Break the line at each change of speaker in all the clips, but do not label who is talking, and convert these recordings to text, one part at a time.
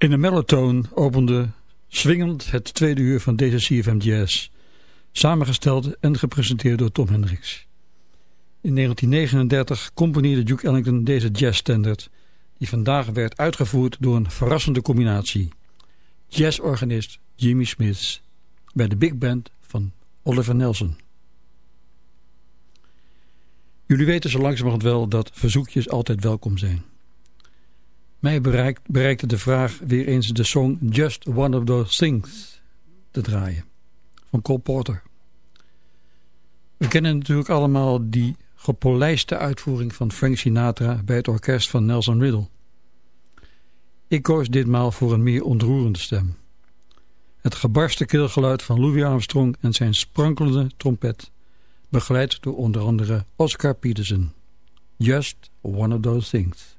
In de mellotone opende swingend het tweede uur van deze CFM Jazz. Samengesteld en gepresenteerd door Tom Hendricks. In 1939 componeerde Duke Ellington deze jazzstandard... die vandaag werd uitgevoerd door een verrassende combinatie. Jazzorganist Jimmy Smith bij de big band van Oliver Nelson. Jullie weten zo langzamerhand wel dat verzoekjes altijd welkom zijn. Mij bereikt, bereikte de vraag weer eens de song Just One of Those Things te draaien. Van Cole Porter. We kennen natuurlijk allemaal die gepolijste uitvoering van Frank Sinatra bij het orkest van Nelson Riddle. Ik koos ditmaal voor een meer ontroerende stem. Het gebarste keelgeluid van Louis Armstrong en zijn sprankelende trompet, begeleid door onder andere Oscar Peterson. Just One of Those Things.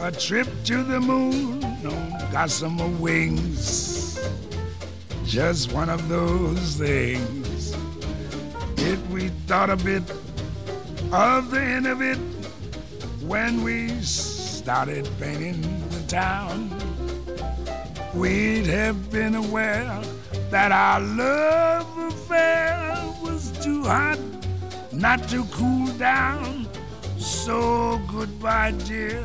a trip to the moon on gossamer wings. Just one of those things. If we thought a bit of the end of it when we started painting the town, we'd have been aware that our love affair was too hot not to cool down. So goodbye, dear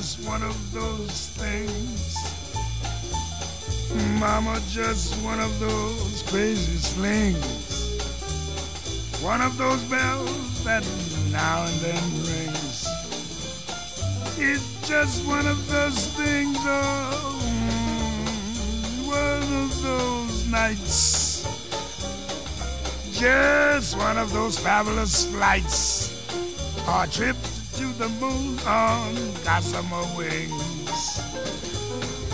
Just one of those things. Mama, just one of those crazy slings. One of those bells that now and then rings. It's just one of those things, oh, one of those nights. Just one of those fabulous flights. Or trip to the moon on gossamer wings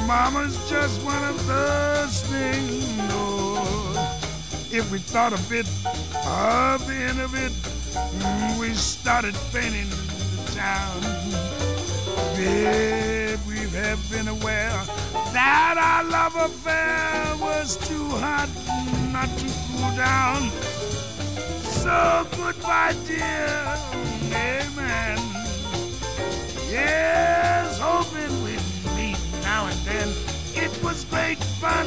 Mama's just one of those things. If we thought a bit of the end of it, mm, we started painting the town. Babe, we have been aware that our love affair was too hot not to cool down. So goodbye, dear. Amen. Yes, hoping we'd meet now and then. It was great fun,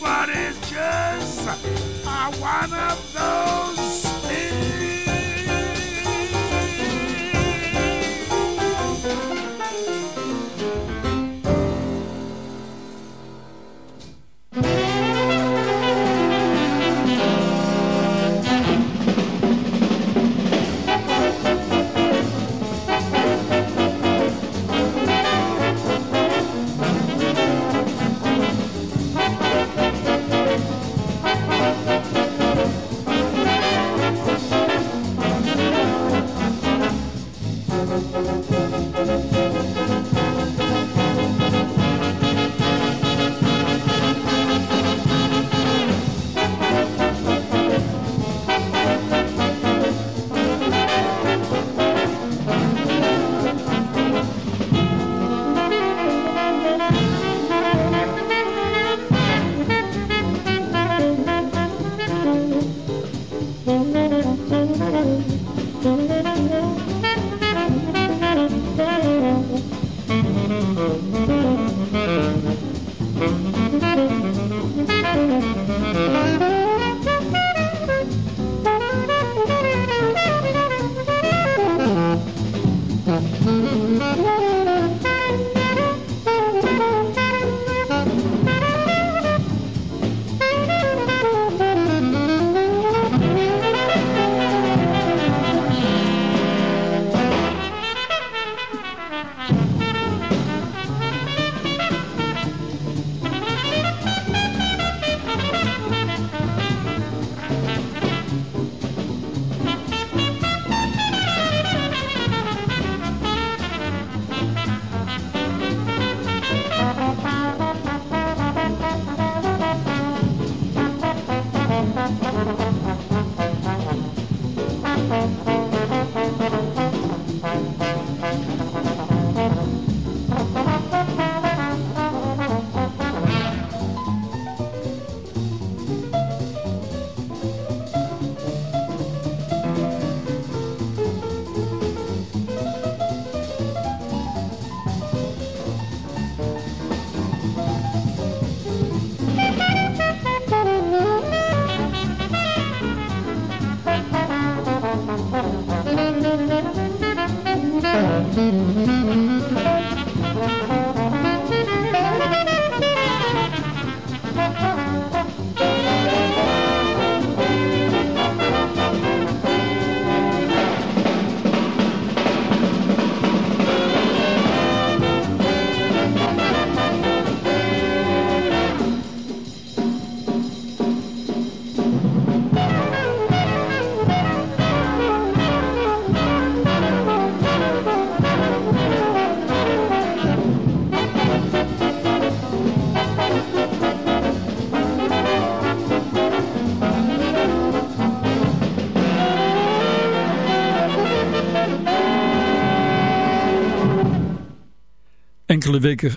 but it's just uh, one of those
Mm-hmm.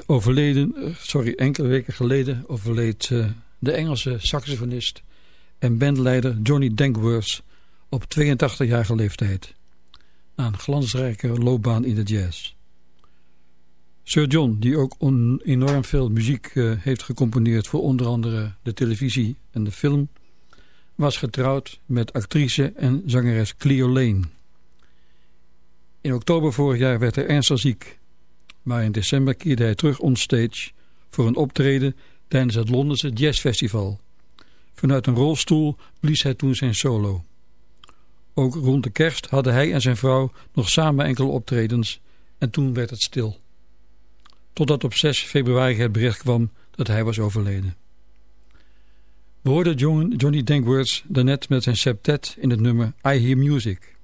Overleden, eh, sorry, enkele weken geleden overleed uh, de Engelse saxofonist en bandleider Johnny Dankworth op 82-jarige leeftijd. Na een glansrijke loopbaan in de jazz. Sir John, die ook enorm veel muziek uh, heeft gecomponeerd voor onder andere de televisie en de film, was getrouwd met actrice en zangeres Cleo Lane. In oktober vorig jaar werd hij ernstig ziek maar in december keerde hij terug onstage voor een optreden tijdens het Londense Jazzfestival. Vanuit een rolstoel blies hij toen zijn solo. Ook rond de kerst hadden hij en zijn vrouw nog samen enkele optredens en toen werd het stil. Totdat op 6 februari het bericht kwam dat hij was overleden. We hoorden Johnny Dankworth daarnet met zijn septet in het nummer I Hear Music.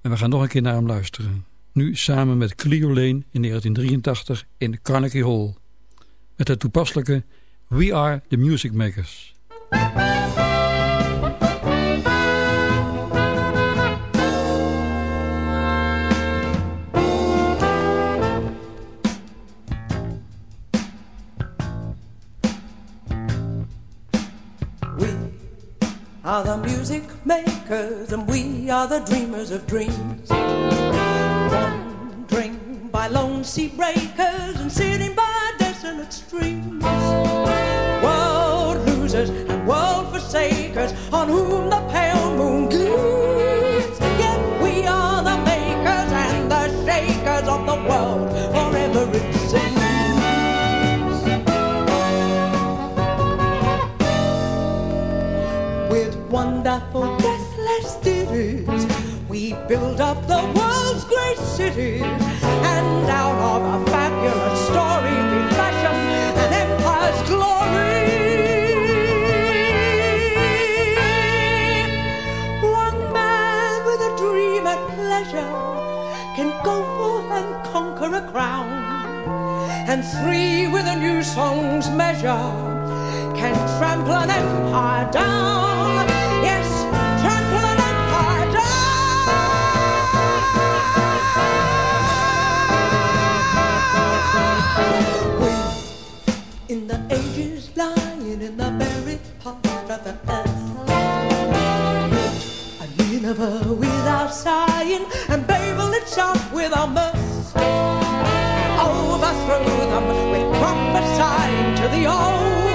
En we gaan nog een keer naar hem luisteren. Nu samen met Cleo Lane in 1983 in Carnegie Hall. Met het toepasselijke We Are The Music Makers.
are the music makers and we are the dreamers of dreams. By lone sea breakers and sitting by desolate streams. World losers and world forsakers on whom the pale moon gleams. Yet we are the makers and the shakers of the world forever it seems. With wonderful deathless ditties. We build up the world's great cities, and three with a new song's measure can trample an empire down. Yes, trample an empire down. We, in the ages lying in the buried part of the earth, a Nineveh without sighing, and Babel itself without mirth. Overthrow them. With prophesying to the old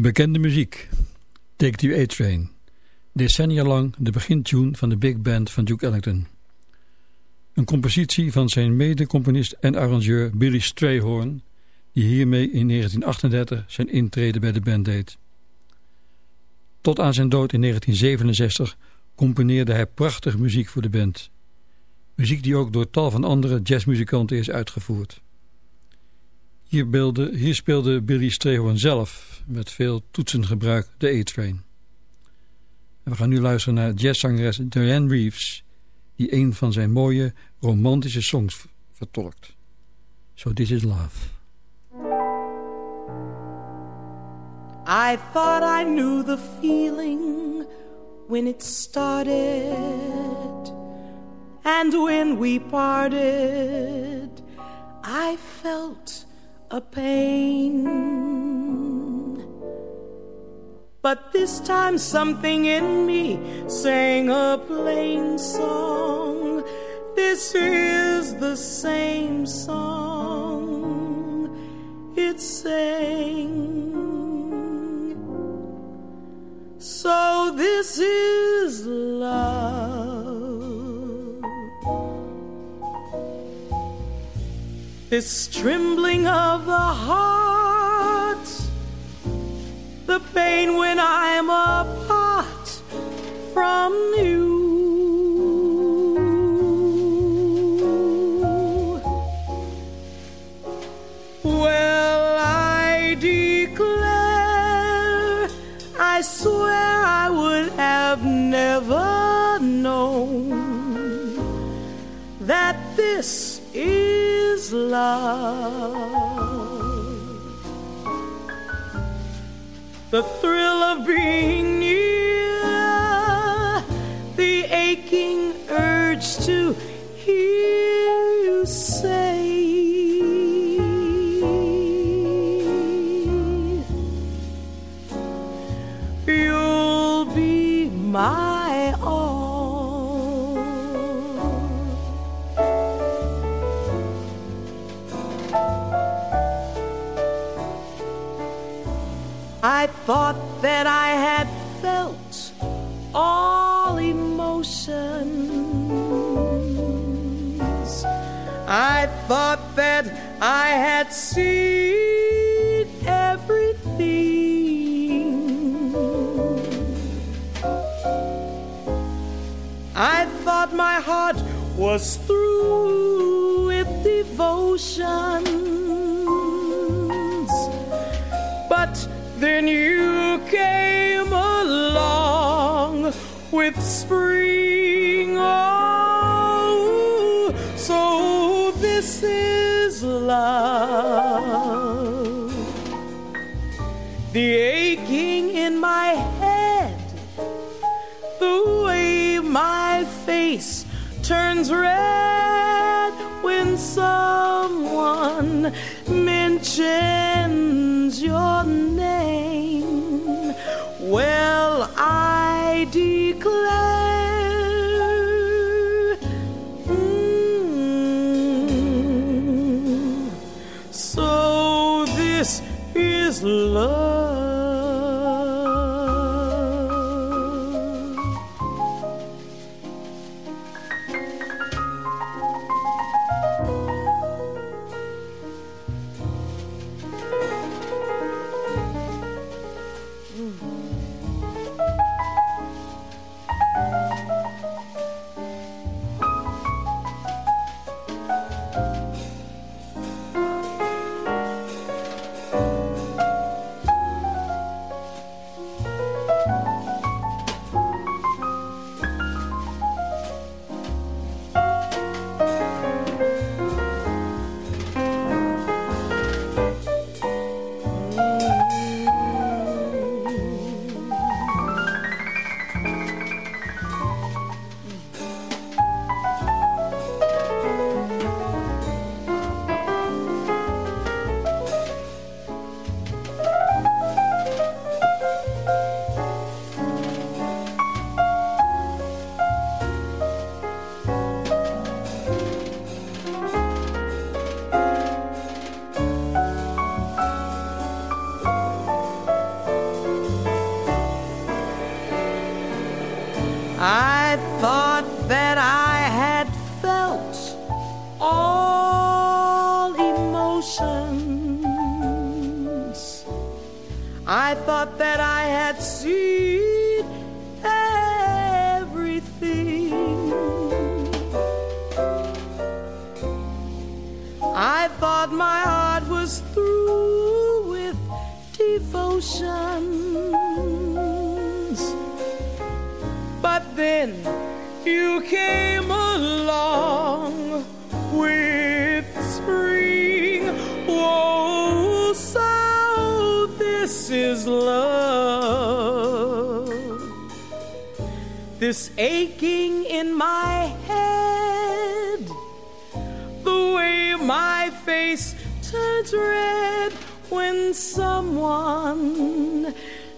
Bekende muziek. Take the A-Train. Decennia lang de begintune van de big band van Duke Ellington. Een compositie van zijn mede-componist en arrangeur Billy Strayhorn... die hiermee in 1938 zijn intrede bij de band deed. Tot aan zijn dood in 1967 componeerde hij prachtige muziek voor de band. Muziek die ook door tal van andere jazzmuzikanten is uitgevoerd. Hier, hier speelde Billy Strayhorn zelf met veel toetsengebruik de A-Train. we gaan nu luisteren naar jazzzangeres Diane Reeves... die een van zijn mooie romantische songs vertolkt. So This Is Love.
I thought I knew the feeling when it started And when we parted I felt a pain. But this time something in me sang a plain song. This is the same song it sang. So this is love. This trembling of the heart, the pain when I'm apart from you. Love. The thrill of being near, the aching thought that I had felt all emotions. I thought that I had seen everything. I thought my heart was through with devotion. Then you came along with spring. Oh, so this is love. The aching in my head, the way my face turns red when someone mentions I
thought that I had seen everything. I thought my heart was through with devotions. But then you came. this aching in my head, the way my face turns red when someone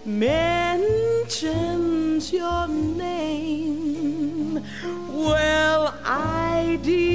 mentions your name. Well, I
did.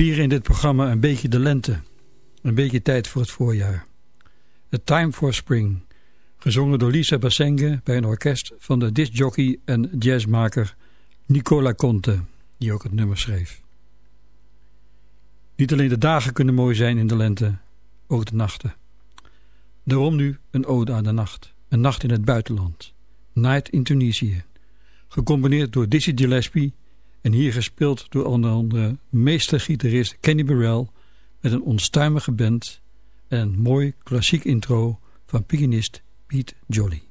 Vieren in dit programma een beetje de lente. Een beetje tijd voor het voorjaar. A Time for Spring. Gezongen door Lisa Bassenge bij een orkest van de discjockey en jazzmaker Nicola Conte, die ook het nummer schreef. Niet alleen de dagen kunnen mooi zijn in de lente, ook de nachten. Daarom nu een ode aan de nacht. Een nacht in het buitenland. Night in Tunisië. Gecomponeerd door Dizzy Gillespie en hier gespeeld door onder andere meestergitarist Kenny Burrell met een onstuimige band en een mooi klassiek intro van pianist Pete Jolly.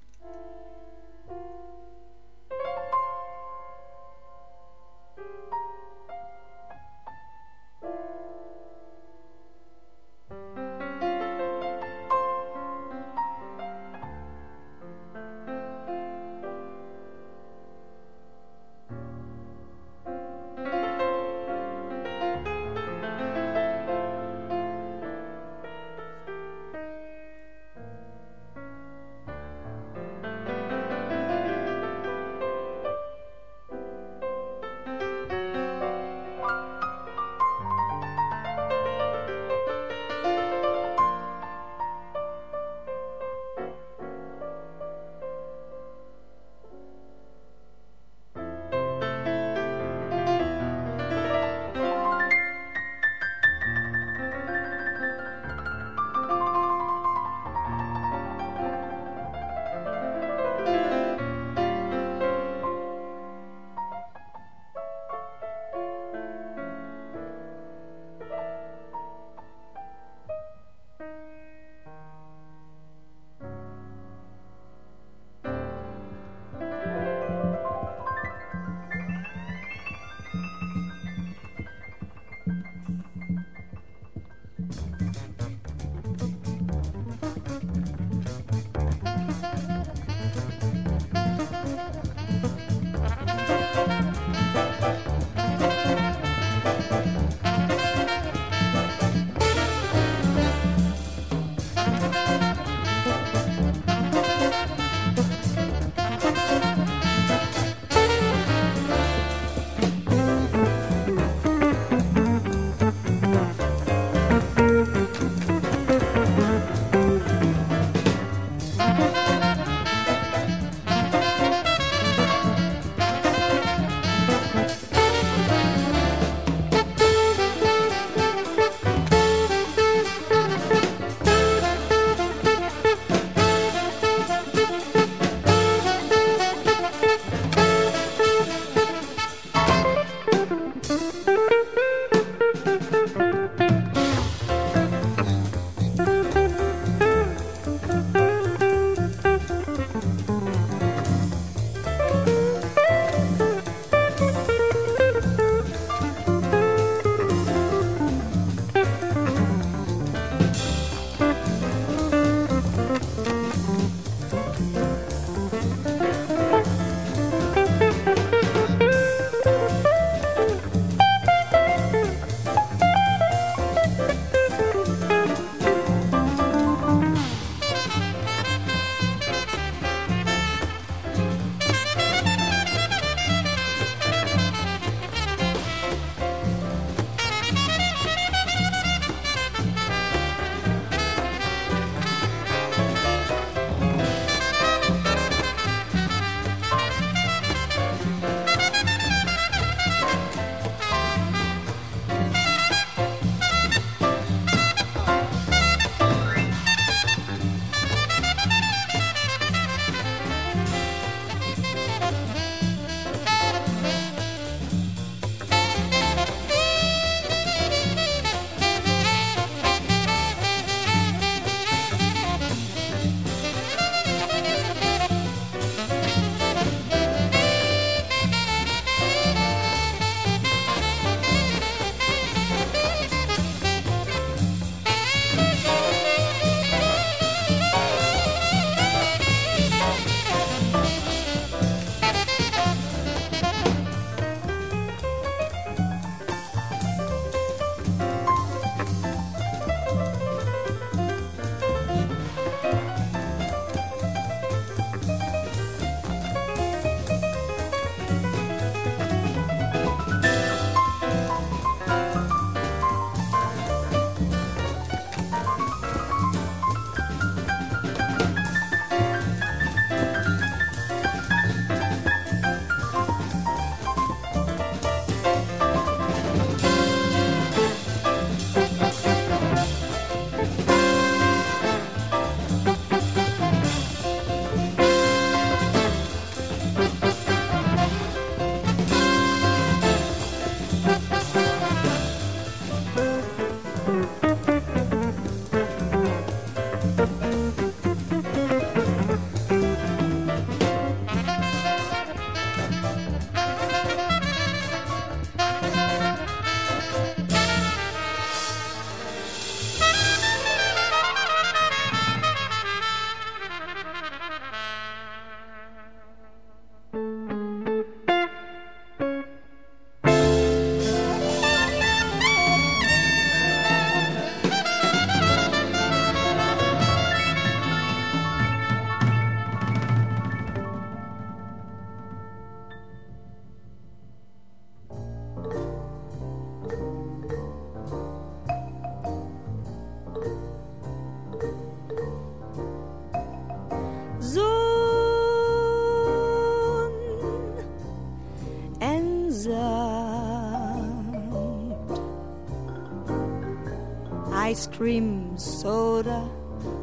Cream, soda,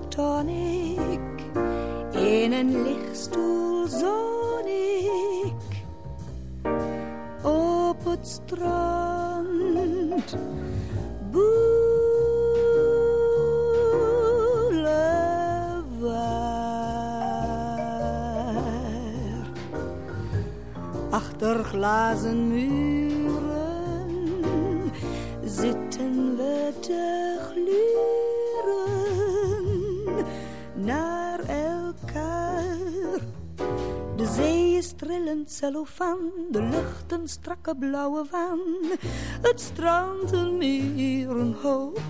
tonic. In een lichtstoel ik op het strand. Boulevard. Achter glazen de lucht een strakke blauwe waan. Het strand een meer een hoop.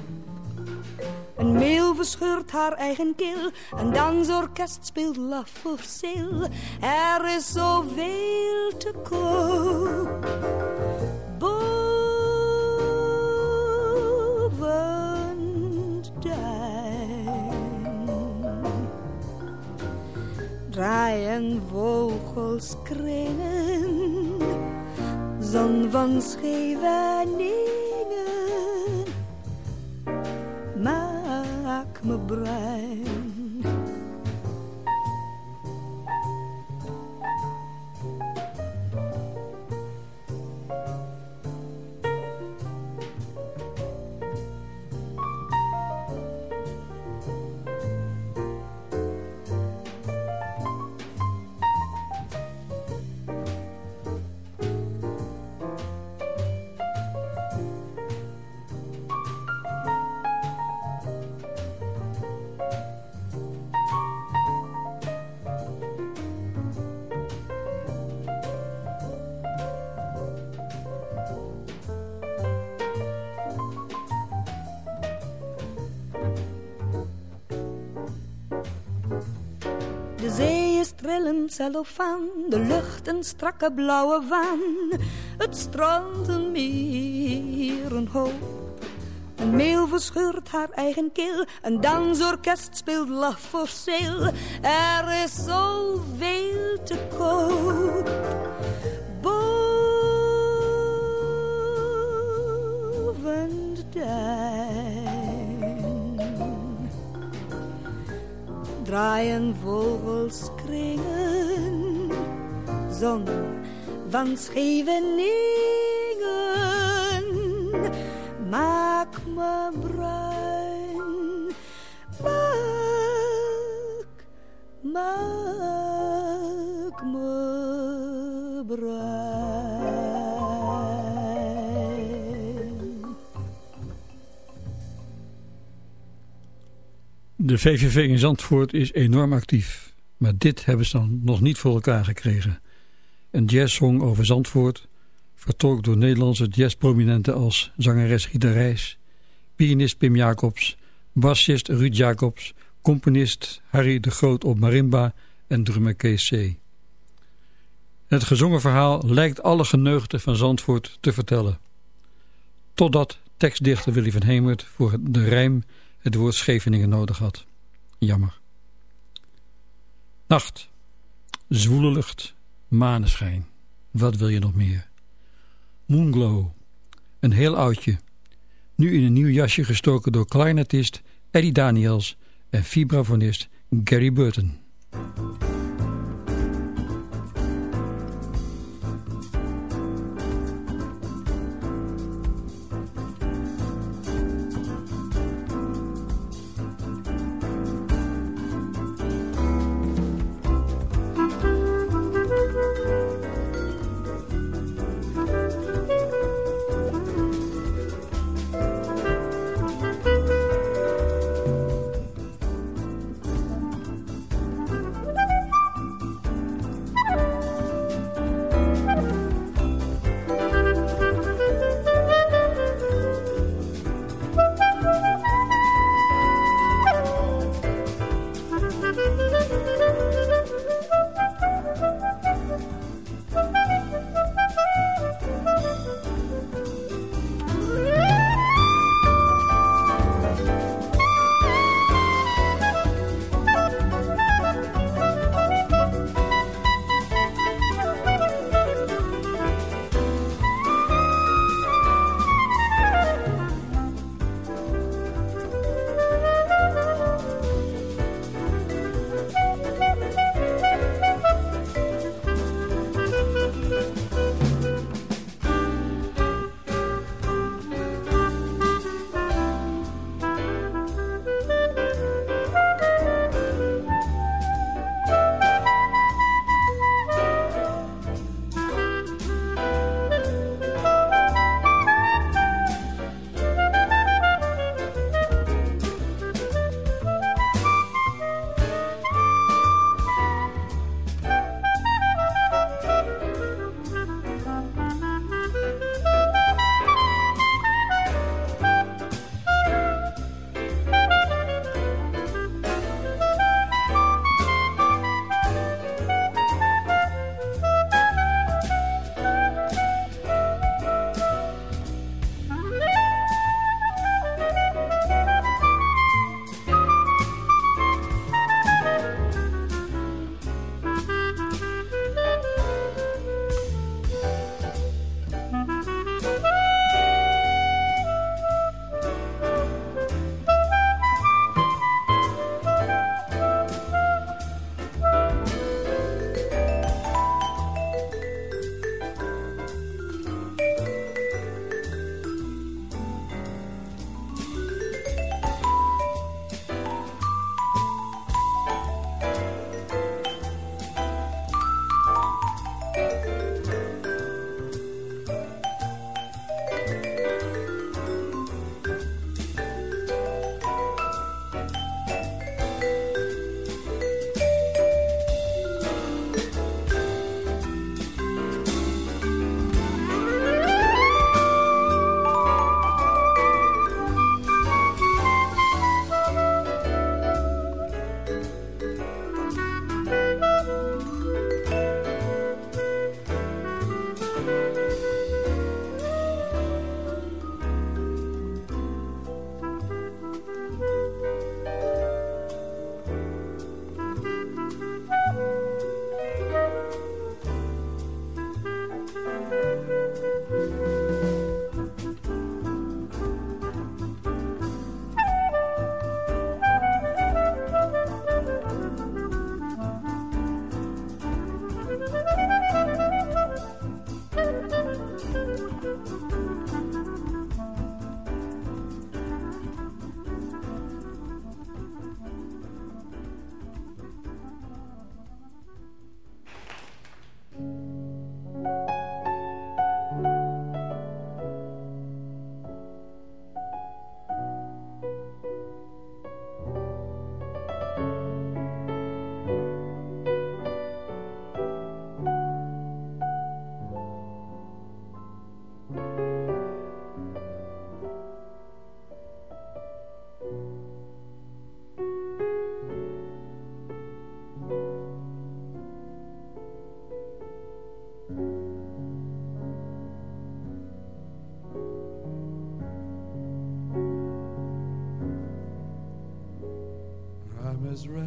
Een meel verscheurt haar eigen keel, een dansorkest speelt laf voor zeel. Er is zoveel te koop. Boven draaien vogels kringen, zon van Scheveningen maak me bruin. Cellofaan, de lucht een strakke blauwe waan. Het strand een meer een hoop. Een meel verscheurt haar eigen keel, een dansorkest speelt lach voor zeel. Er is zoveel te koop. Boven de duin draaien vogels zon van maak me maak.
De VVV in Zandvoort is enorm actief. Maar dit hebben ze dan nog niet voor elkaar gekregen. Een jazzsong over Zandvoort, vertolkt door Nederlandse jazzprominenten als zangeres Rita Reis, pianist Pim Jacobs, bassist Ruud Jacobs, componist Harry de Groot op marimba en drummer Kees C. Het gezongen verhaal lijkt alle geneugten van Zandvoort te vertellen. Totdat tekstdichter Willy van Hemert voor de rijm het woord Scheveningen nodig had. Jammer. Nacht. Zwoele lucht. Maneschijn. Wat wil je nog meer? Moonglow. Een heel oudje. Nu in een nieuw jasje gestoken door clarinetist Eddie Daniels en vibrafonist Gary Burton.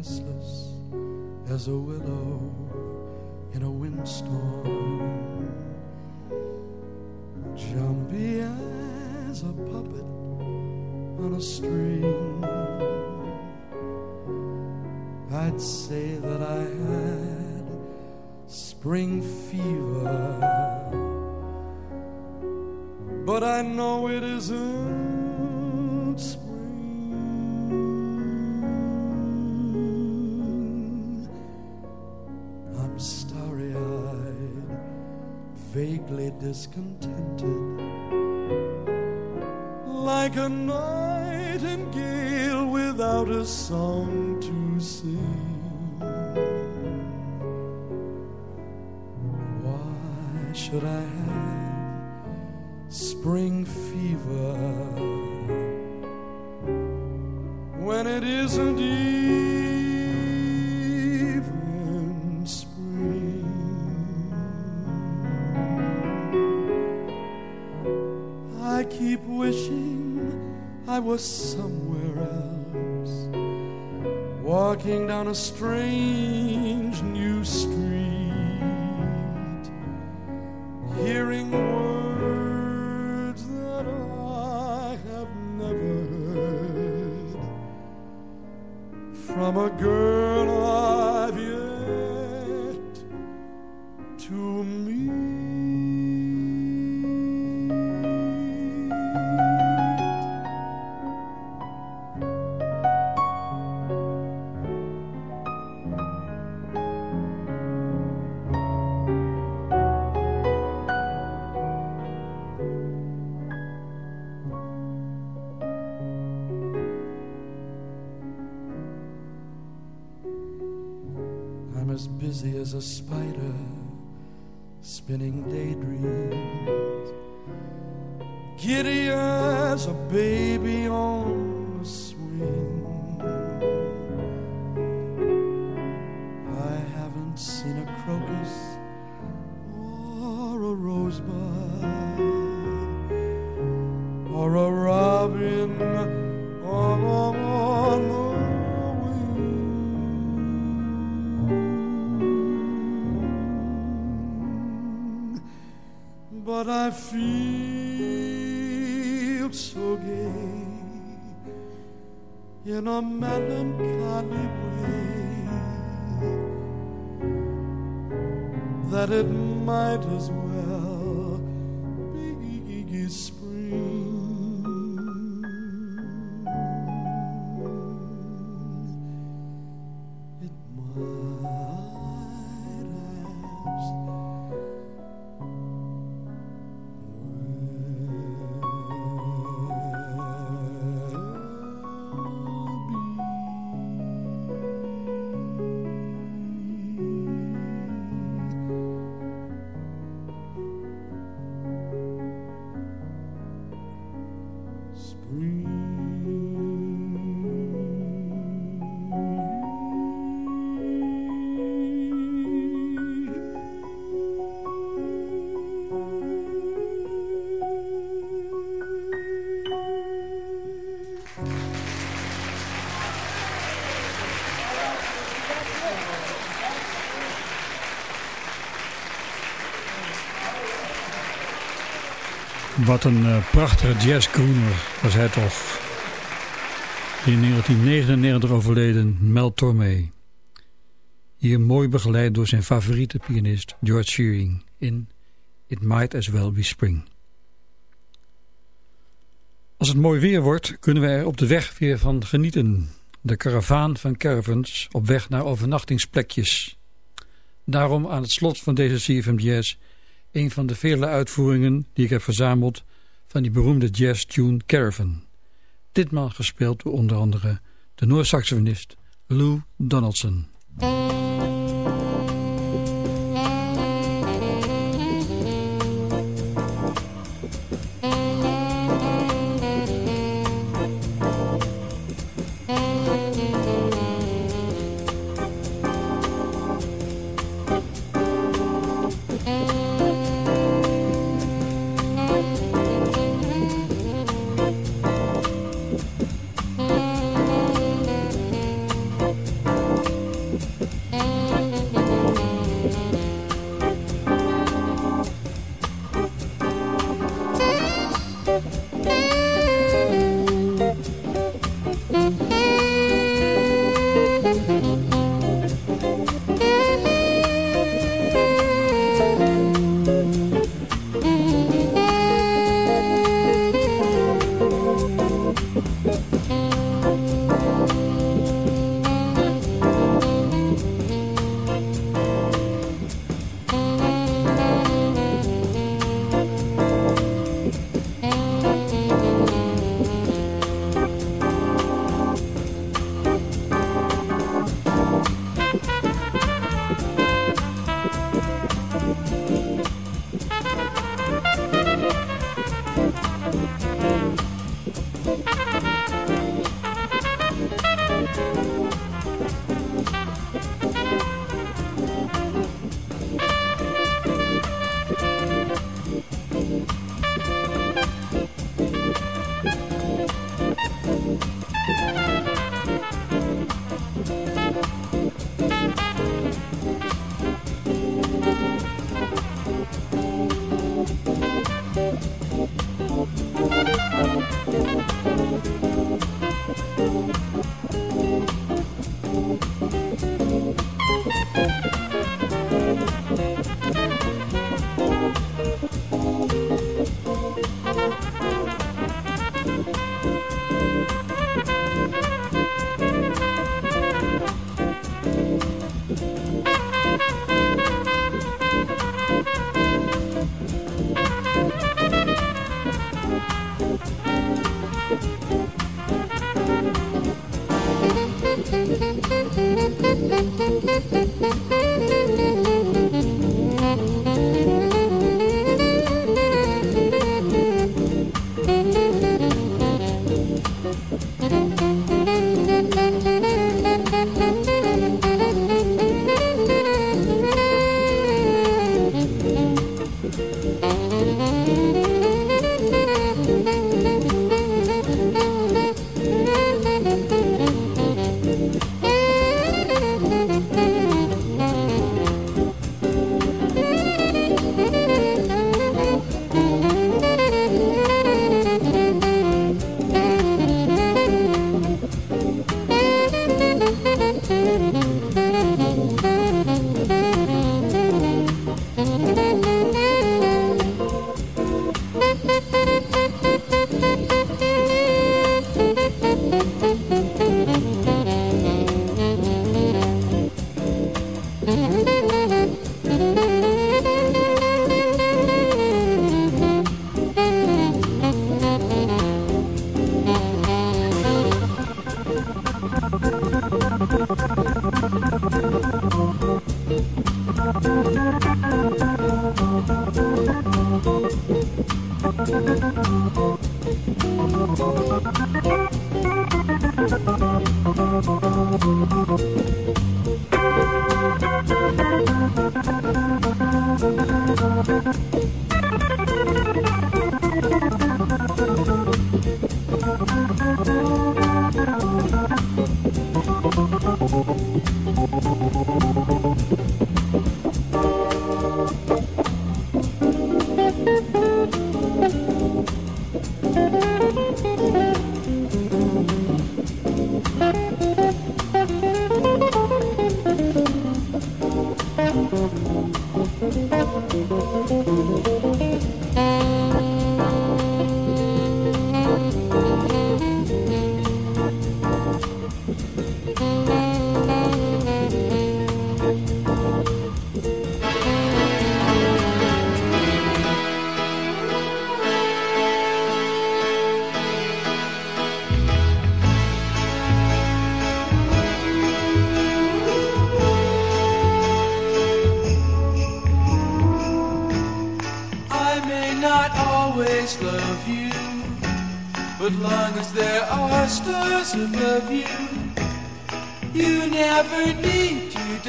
As a willow in a windstorm, jumpy as a puppet on a string. I'd say that I had spring fever, but I know it isn't spring. Discontented, like a nightingale without a song to sing. Why should I a string. As a spider spinning daydreams, giddy as a baby on a swing. I haven't seen a crocus
Wat een eh, prachtige jazzgroener was hij toch. In 1999 overleden Mel Tormé. Hier mooi begeleid door zijn favoriete pianist George Shearing in It Might As Well Be Spring. Als het mooi weer wordt, kunnen we er op de weg weer van genieten. De karavaan van caravans op weg naar overnachtingsplekjes. Daarom aan het slot van deze CFM Jazz een van de vele uitvoeringen die ik heb verzameld van die beroemde jazz tune Caravan. Ditmaal gespeeld door onder andere de Noord-saxofonist Lou Donaldson.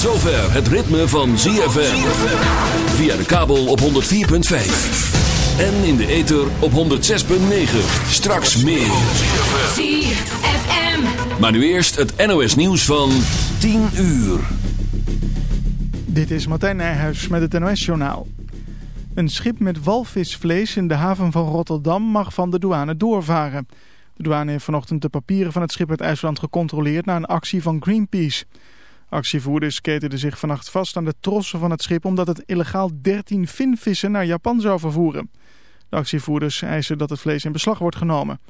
Tot zover het ritme van ZFM. Via de kabel op 104.5. En in de ether op 106.9. Straks meer.
ZFM.
Maar nu eerst het NOS nieuws van 10 uur.
Dit is Martijn Nijhuis met het NOS-journaal. Een schip met walvisvlees in de haven van Rotterdam mag van de douane doorvaren. De douane heeft vanochtend de papieren van het schip uit IJsland gecontroleerd na een actie van Greenpeace. Actievoerders ketenden zich vannacht vast aan de trossen van het schip omdat het illegaal 13 vinvissen naar Japan zou vervoeren. De actievoerders eisen dat het vlees in beslag wordt genomen.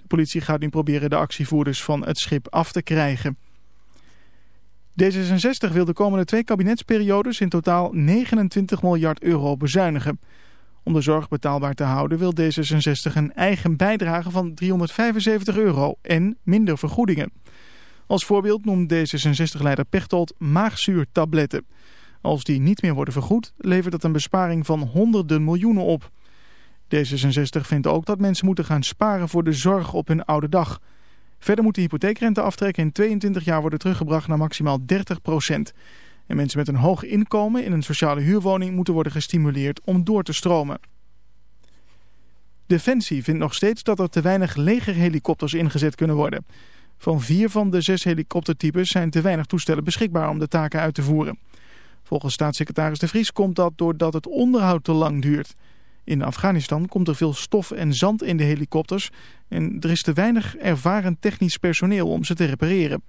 De politie gaat nu proberen de actievoerders van het schip af te krijgen. D66 wil de komende twee kabinetsperiodes in totaal 29 miljard euro bezuinigen. Om de zorg betaalbaar te houden wil D66 een eigen bijdrage van 375 euro en minder vergoedingen. Als voorbeeld noemt D66-leider Pechtold maagzuurtabletten. Als die niet meer worden vergoed, levert dat een besparing van honderden miljoenen op. D66 vindt ook dat mensen moeten gaan sparen voor de zorg op hun oude dag. Verder moet de hypotheekrenteaftrek in 22 jaar worden teruggebracht naar maximaal 30% En mensen met een hoog inkomen in een sociale huurwoning moeten worden gestimuleerd om door te stromen. Defensie vindt nog steeds dat er te weinig legerhelikopters ingezet kunnen worden. Van vier van de zes helikoptertypes zijn te weinig toestellen beschikbaar om de taken uit te voeren. Volgens staatssecretaris De Vries komt dat doordat het onderhoud te lang duurt. In Afghanistan komt er veel stof en zand in de helikopters en er is te weinig ervaren technisch personeel om ze te repareren.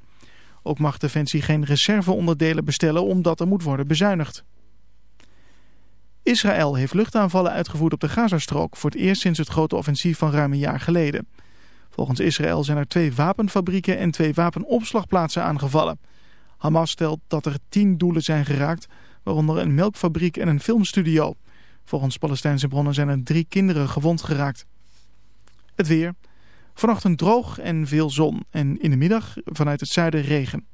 Ook mag Defensie geen reserveonderdelen bestellen omdat er moet worden bezuinigd. Israël heeft luchtaanvallen uitgevoerd op de Gazastrook voor het eerst sinds het grote offensief van ruim een jaar geleden. Volgens Israël zijn er twee wapenfabrieken en twee wapenopslagplaatsen aangevallen. Hamas stelt dat er tien doelen zijn geraakt, waaronder een melkfabriek en een filmstudio. Volgens Palestijnse bronnen zijn er drie kinderen gewond geraakt. Het weer. Vanochtend droog en veel zon en in de middag vanuit het zuiden regen.